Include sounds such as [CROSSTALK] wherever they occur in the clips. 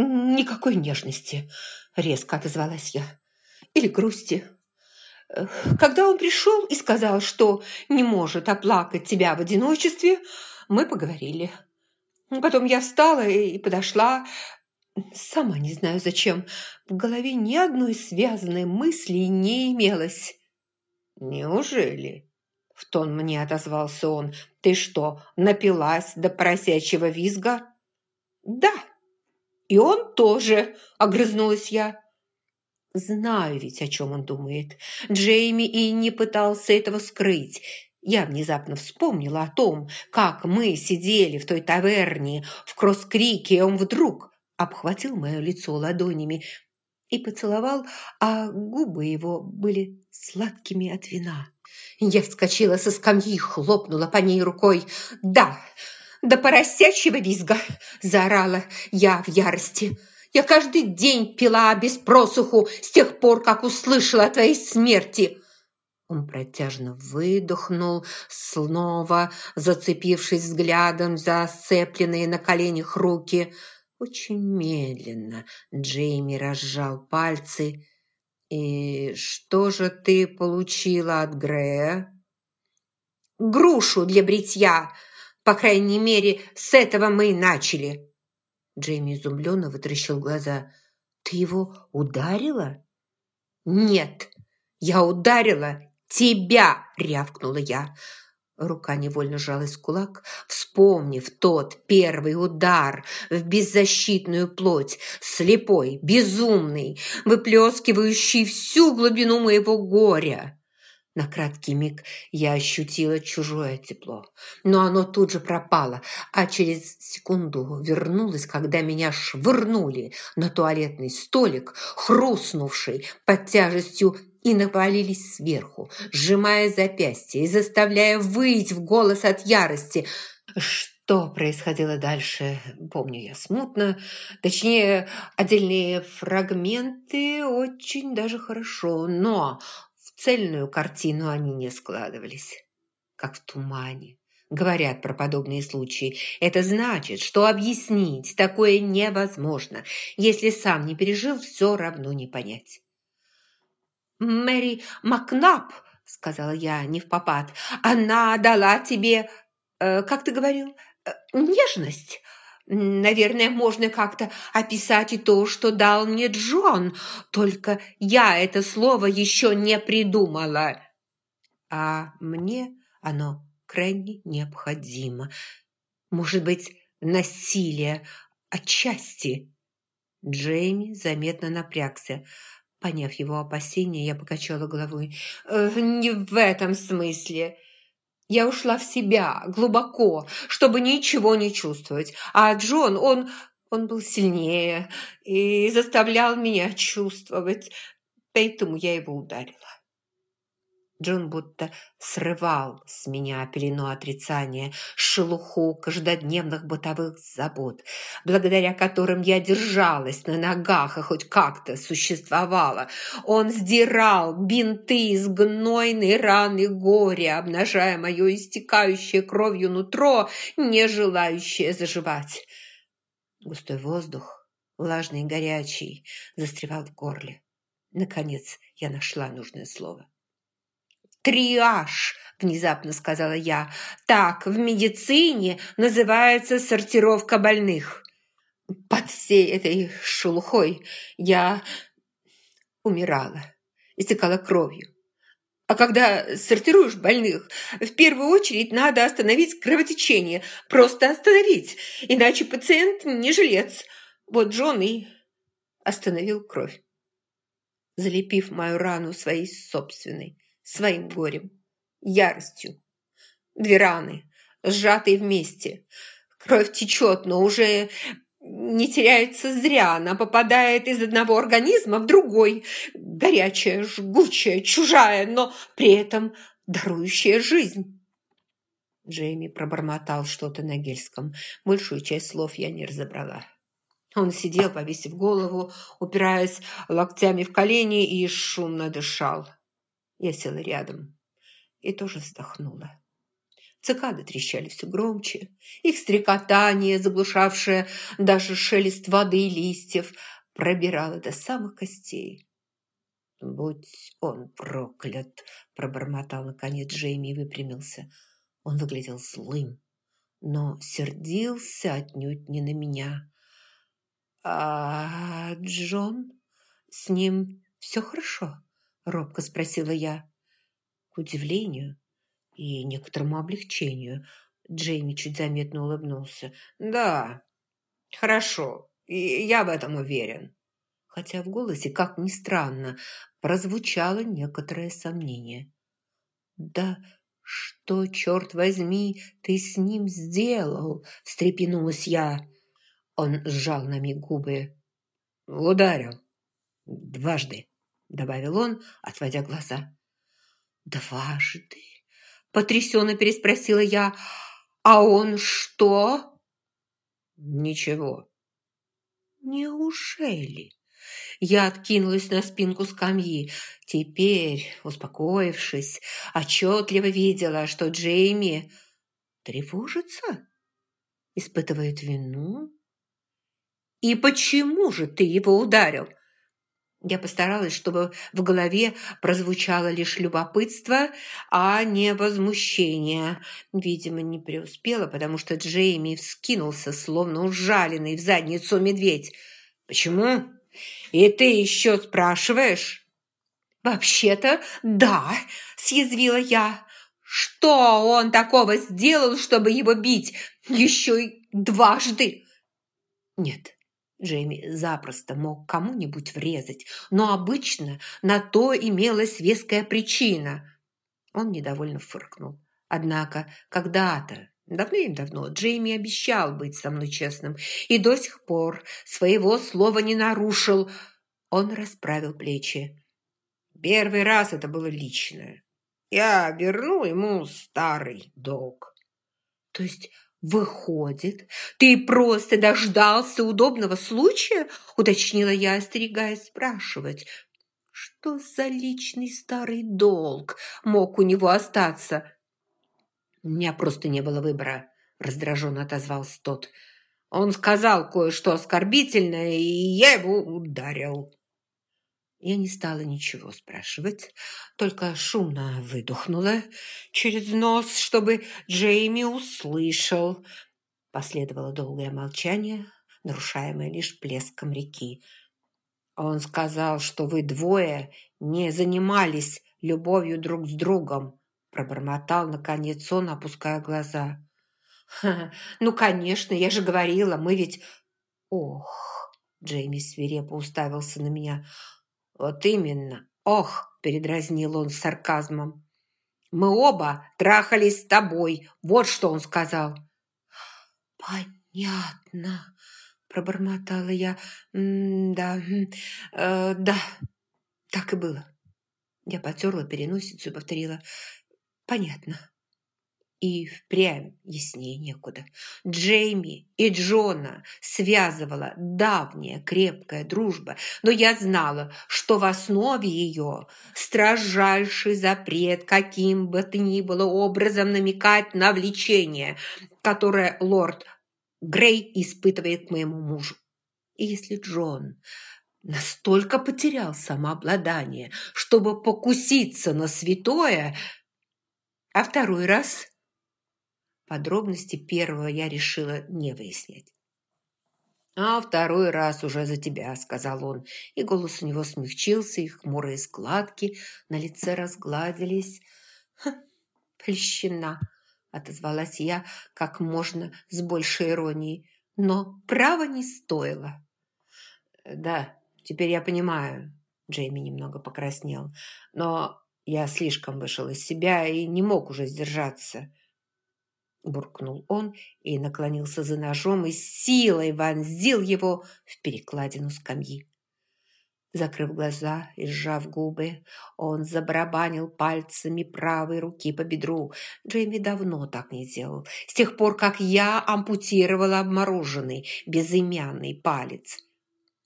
«Никакой нежности», – резко отозвалась я. «Или грусти. Когда он пришел и сказал, что не может оплакать тебя в одиночестве, мы поговорили. Потом я встала и подошла, сама не знаю зачем. В голове ни одной связанной мысли не имелось. «Неужели?» – в тон мне отозвался он. «Ты что, напилась до поросячьего визга?» «Да, и он тоже», – огрызнулась я. Знаю ведь, о чем он думает. Джейми и не пытался этого скрыть. Я внезапно вспомнила о том, как мы сидели в той таверне в Кросс-Крике, и он вдруг обхватил мое лицо ладонями и поцеловал, а губы его были сладкими от вина. Я вскочила со скамьи, хлопнула по ней рукой. «Да, до поросячьего визга!» – заорала я в ярости. «Я каждый день пила без просуху с тех пор, как услышала о твоей смерти!» Он протяжно выдохнул, снова зацепившись взглядом за сцепленные на коленях руки. Очень медленно Джейми разжал пальцы. «И что же ты получила от Грея?» «Грушу для бритья!» По крайней мере, с этого мы и начали. Джейми изумленно вытрящил глаза. «Ты его ударила?» «Нет, я ударила тебя!» – рявкнула я. Рука невольно сжалась в кулак, вспомнив тот первый удар в беззащитную плоть, слепой, безумный, выплескивающий всю глубину моего горя. На краткий миг я ощутила чужое тепло, но оно тут же пропало, а через секунду вернулось, когда меня швырнули на туалетный столик, хрустнувший под тяжестью и навалились сверху, сжимая запястье и заставляя выть в голос от ярости. Что происходило дальше, помню я смутно. Точнее, отдельные фрагменты очень даже хорошо, но цельную картину они не складывались, как в тумане. Говорят про подобные случаи. Это значит, что объяснить такое невозможно. Если сам не пережил, все равно не понять. «Мэри Макнап», — сказала я не в попад, — «она дала тебе, э, как ты говорил, э, нежность». Наверное, можно как-то описать и то, что дал мне Джон, только я это слово еще не придумала. А мне оно крайне необходимо. Может быть, насилие отчасти. Джейми заметно напрягся. Поняв его опасения, я покачала головой. «Э, «Не в этом смысле. Я ушла в себя, глубоко, чтобы ничего не чувствовать. А Джон, он, он был сильнее и заставлял меня чувствовать. Поэтому я его ударила. Джон будто срывал с меня пелену отрицания, шелуху каждодневных бытовых забот, благодаря которым я держалась на ногах и хоть как-то существовала. Он сдирал бинты из гнойной раны горя, обнажая мое истекающее кровью нутро, не желающее заживать. Густой воздух, влажный и горячий, застревал в горле. Наконец я нашла нужное слово. «Триаж», – внезапно сказала я. «Так в медицине называется сортировка больных». Под всей этой шелухой я умирала, истекала кровью. А когда сортируешь больных, в первую очередь надо остановить кровотечение. Просто остановить, иначе пациент не жилец. Вот Джон и остановил кровь, залепив мою рану своей собственной своим горем, яростью. Две раны, сжатые вместе. Кровь течет, но уже не теряется зря. Она попадает из одного организма в другой. Горячая, жгучая, чужая, но при этом дарующая жизнь. Джейми пробормотал что-то на гельском. Большую часть слов я не разобрала. Он сидел, повесив голову, упираясь локтями в колени и шумно дышал. Я села рядом и тоже вздохнула. Цикады трещали все громче. Их стрекотание, заглушавшее даже шелест воды и листьев, пробирало до самых костей. «Будь он проклят!» – пробормотал наконец Джейми и выпрямился. Он выглядел злым, но сердился отнюдь не на меня. «А Джон? С ним все хорошо?» – робко спросила я. К удивлению и некоторому облегчению Джейми чуть заметно улыбнулся. «Да, хорошо, и я в этом уверен» хотя в голосе, как ни странно, прозвучало некоторое сомнение. «Да что, черт возьми, ты с ним сделал?» – встрепенулась я. Он сжал на миг губы. «Ударил. Дважды», – добавил он, отводя глаза. «Дважды?» – потрясенно переспросила я. «А он что?» «Ничего». «Неужели?» Я откинулась на спинку скамьи. Теперь, успокоившись, отчетливо видела, что Джейми тревожится, испытывает вину. «И почему же ты его ударил?» Я постаралась, чтобы в голове прозвучало лишь любопытство, а не возмущение. Видимо, не преуспела, потому что Джейми вскинулся, словно ужаленный в задницу медведь. «Почему?» «И ты еще спрашиваешь?» «Вообще-то, да», – съязвила я. «Что он такого сделал, чтобы его бить? Еще и дважды?» «Нет». Джейми запросто мог кому-нибудь врезать, но обычно на то имелась веская причина. Он недовольно фыркнул. Однако когда-то Давным-давно Джейми обещал быть со мной честным и до сих пор своего слова не нарушил. Он расправил плечи. Первый раз это было личное. Я верну ему старый долг. То есть, выходит, ты просто дождался удобного случая? Уточнила я, остерегаясь спрашивать. Что за личный старый долг мог у него остаться? «У меня просто не было выбора», – раздраженно отозвался тот. «Он сказал кое-что оскорбительное, и я его ударил». Я не стала ничего спрашивать, только шумно выдохнула через нос, чтобы Джейми услышал. Последовало долгое молчание, нарушаемое лишь плеском реки. Он сказал, что вы двое не занимались любовью друг с другом, Пробормотал, наконец, он, опуская глаза. «Ну, конечно, я же говорила, мы ведь...» «Ох!» Джейми свирепо уставился на меня. «Вот именно! Ох!» – передразнил он с сарказмом. «Мы оба трахались с тобой, вот что он сказал!» «Понятно!» – пробормотала я. «Да, э, да, так и было». Я потерла переносицу и повторила Понятно. И впрямь яснее некуда. Джейми и Джона связывала давняя крепкая дружба, но я знала, что в основе ее строжайший запрет каким бы то ни было образом намекать на влечение, которое лорд Грей испытывает к моему мужу. И если Джон настолько потерял самообладание, чтобы покуситься на святое – а второй раз? Подробности первого я решила не выяснять. «А второй раз уже за тебя», — сказал он, и голос у него смягчился, и хмурые складки на лице разгладились. «Плещена», — отозвалась я как можно с большей иронией, но право не стоило. «Да, теперь я понимаю», — Джейми немного покраснел, «но я слишком вышел из себя и не мог уже сдержаться. Буркнул он и наклонился за ножом и силой вонзил его в перекладину скамьи. Закрыв глаза и сжав губы, он забарабанил пальцами правой руки по бедру. Джейми давно так не делал, с тех пор, как я ампутировала обмороженный безымянный палец.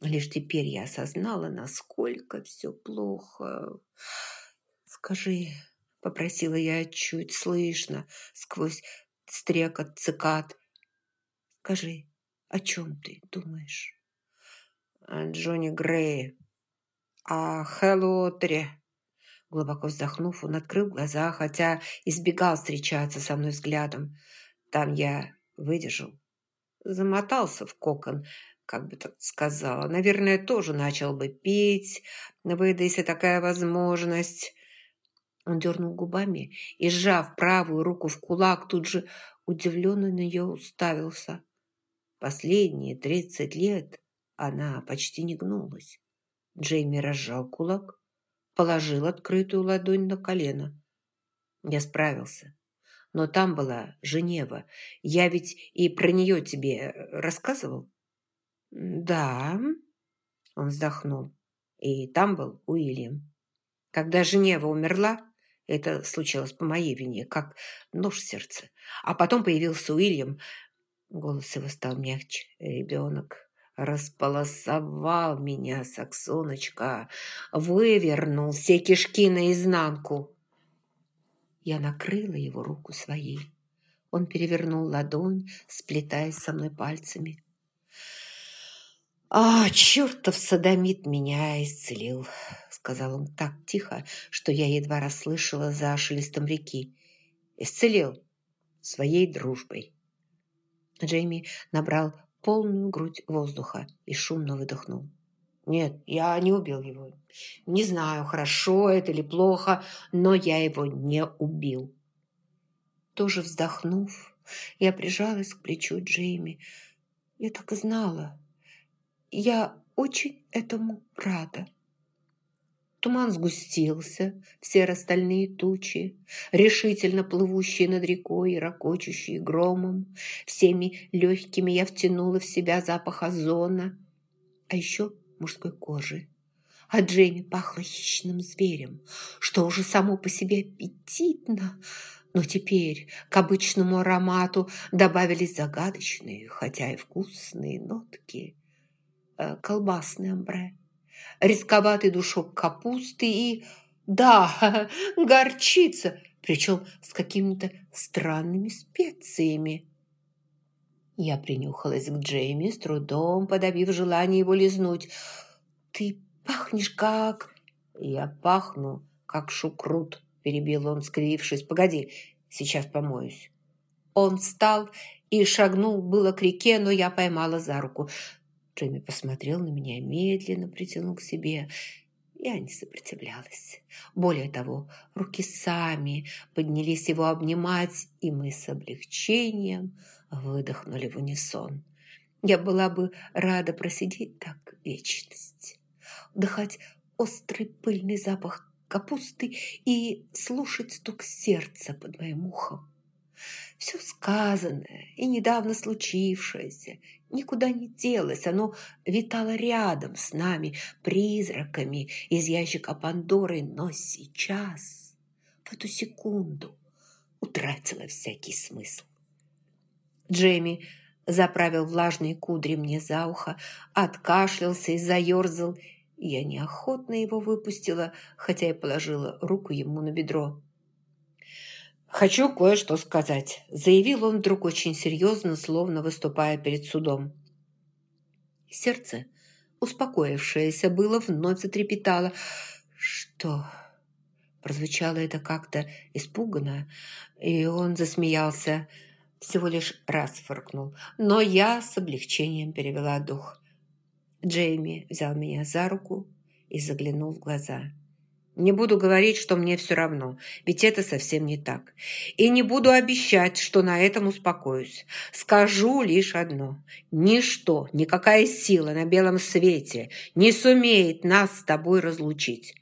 Лишь теперь я осознала, насколько все плохо. «Скажи, – попросила я чуть слышно сквозь стрекот цикад. «Скажи, о чем ты думаешь?» «О Джонни Грее, о Хэллоутере». Глубоко вздохнув, он открыл глаза, хотя избегал встречаться со мной взглядом. Там я выдержал. Замотался в кокон, как бы так сказала. Наверное, тоже начал бы петь, выдайся такая возможность. Он дернул губами и, сжав правую руку в кулак, тут же удивленно на нее уставился. Последние тридцать лет она почти не гнулась. Джейми разжал кулак, положил открытую ладонь на колено. Я справился. Но там была Женева. Я ведь и про нее тебе рассказывал? Да. Он вздохнул. И там был Уильям. Когда Женева умерла, это случилось по моей вине, как нож в сердце. А потом появился Уильям. Голос его стал мягче. Ребенок располосовал меня, Саксоночка. Вывернул все кишки наизнанку. Я накрыла его руку своей. Он перевернул ладонь, сплетаясь со мной пальцами. «А, чертов садомит меня исцелил!» Сказал он так тихо, что я едва расслышала за шелестом реки. «Исцелил своей дружбой». Джейми набрал полную грудь воздуха и шумно выдохнул. «Нет, я не убил его. Не знаю, хорошо это или плохо, но я его не убил». Тоже вздохнув, я прижалась к плечу Джейми. Я так и знала. Я очень этому рада. Туман сгустился в серо-стальные тучи, решительно плывущие над рекой и ракочущие громом. Всеми легкими я втянула в себя запах озона, а еще мужской кожи. А Джейми пахло хищным зверем, что уже само по себе аппетитно, но теперь к обычному аромату добавились загадочные, хотя и вкусные нотки. Э, колбасный амбре – рисковатый душок капусты и, да, [LAUGHS] горчица, причем с какими-то странными специями. Я принюхалась к Джейми, с трудом подавив желание его лизнуть. «Ты пахнешь как...» «Я пахну, как шукрут», – перебил он, скривившись. «Погоди, сейчас помоюсь». Он встал и шагнул было к реке, но я поймала за руку. Джимми посмотрел на меня медленно притянул к себе. Я не сопротивлялась. Более того, руки сами поднялись его обнимать, и мы с облегчением выдохнули в унисон. Я была бы рада просидеть так вечность, вдыхать острый пыльный запах капусты и слушать стук сердца под моим ухом. Все сказанное и недавно случившееся никуда не делось, оно витало рядом с нами призраками из ящика Пандоры, но сейчас, в эту секунду, утратило всякий смысл. Джейми заправил влажные кудри мне за ухо, откашлялся и заерзал. Я неохотно его выпустила, хотя и положила руку ему на бедро. «Хочу кое-что сказать», – заявил он вдруг очень серьезно, словно выступая перед судом. Сердце, успокоившееся было, вновь затрепетало. «Что?» Прозвучало это как-то испуганно, и он засмеялся. Всего лишь раз фыркнул, но я с облегчением перевела дух. Джейми взял меня за руку и заглянул в глаза. Не буду говорить, что мне все равно, ведь это совсем не так. И не буду обещать, что на этом успокоюсь. Скажу лишь одно. Ничто, никакая сила на белом свете не сумеет нас с тобой разлучить.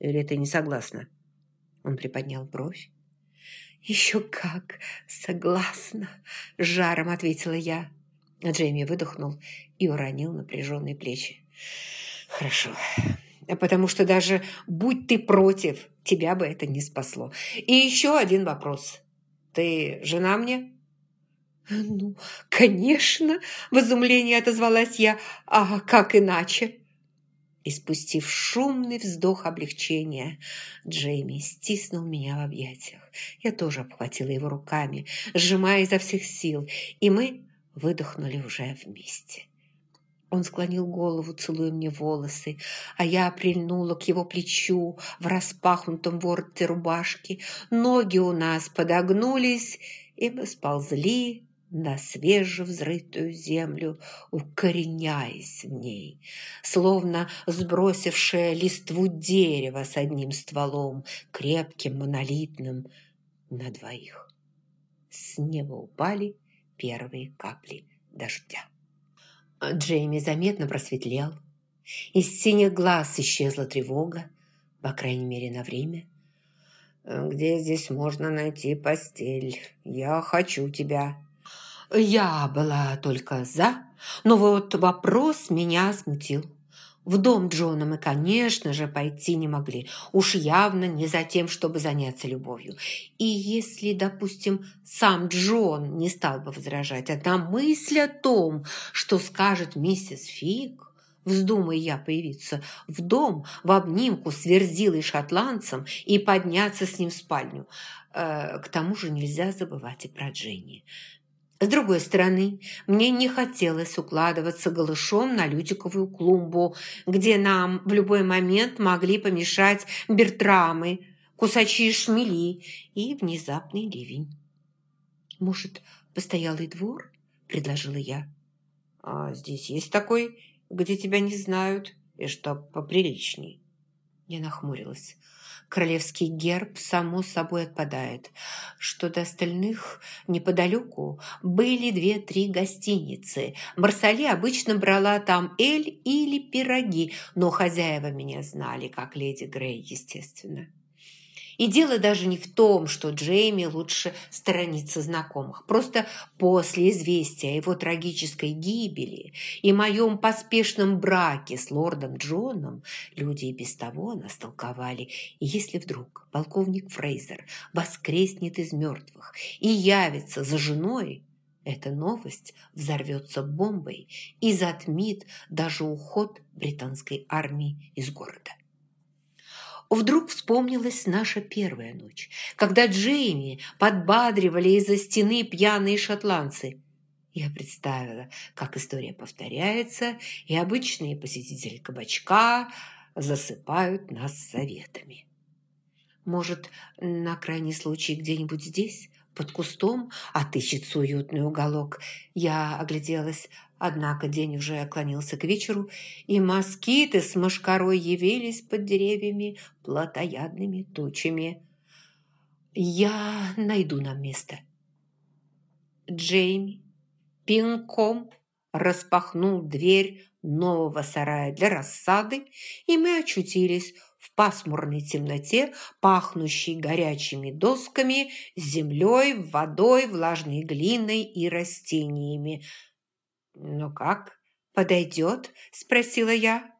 Или ты не согласна?» Он приподнял бровь. «Еще как согласна!» – жаром ответила я. Джейми выдохнул и уронил напряженные плечи. «Хорошо, потому что даже будь ты против, тебя бы это не спасло. И еще один вопрос. Ты жена мне?» «Ну, конечно!» – в изумлении отозвалась я. «А как иначе?» Испустив шумный вздох облегчения, Джейми стиснул меня в объятиях. Я тоже обхватила его руками, сжимая изо всех сил, и мы выдохнули уже вместе. Он склонил голову, целуя мне волосы, а я прильнула к его плечу в распахнутом вороте рубашки. Ноги у нас подогнулись, и мы сползли на свежевзрытую землю, укореняясь в ней, словно сбросившее листву дерева с одним стволом, крепким, монолитным, на двоих. С неба упали первые капли дождя. Джейми заметно просветлел. Из синих глаз исчезла тревога, по крайней мере, на время. «Где здесь можно найти постель? Я хочу тебя», я была только «за», но вот вопрос меня смутил. В дом Джона мы, конечно же, пойти не могли. Уж явно не за тем, чтобы заняться любовью. И если, допустим, сам Джон не стал бы возражать, одна мысль о том, что скажет миссис Фиг, вздумай я появиться в дом в обнимку с верзилой шотландцем и подняться с ним в спальню. Э, к тому же нельзя забывать и про Дженни. С другой стороны, мне не хотелось укладываться голышом на лютиковую клумбу, где нам в любой момент могли помешать бертрамы, кусачи шмели и внезапный ливень. «Может, постоялый двор?» – предложила я. «А здесь есть такой, где тебя не знают, и что поприличней?» Я нахмурилась. Королевский герб, само собой, отпадает. Что до остальных, неподалеку были две-три гостиницы. Марсали обычно брала там эль или пироги, но хозяева меня знали, как леди Грей, естественно. И дело даже не в том, что Джейми лучше сторониться знакомых. Просто после известия о его трагической гибели и моем поспешном браке с лордом Джоном люди и без того нас толковали. И если вдруг полковник Фрейзер воскреснет из мертвых и явится за женой, эта новость взорвется бомбой и затмит даже уход британской армии из города. Вдруг вспомнилась наша первая ночь, когда Джейми подбадривали из-за стены пьяные шотландцы. Я представила, как история повторяется, и обычные посетители кабачка засыпают нас советами. Может, на крайний случай где-нибудь здесь, под кустом, отыщется уютный уголок. Я огляделась Однако день уже клонился к вечеру, и москиты с мошкарой явились под деревьями плотоядными тучами. «Я найду нам место». Джейми пинком распахнул дверь нового сарая для рассады, и мы очутились в пасмурной темноте, пахнущей горячими досками, землей, водой, влажной глиной и растениями – «Ну как, подойдет?» – спросила я.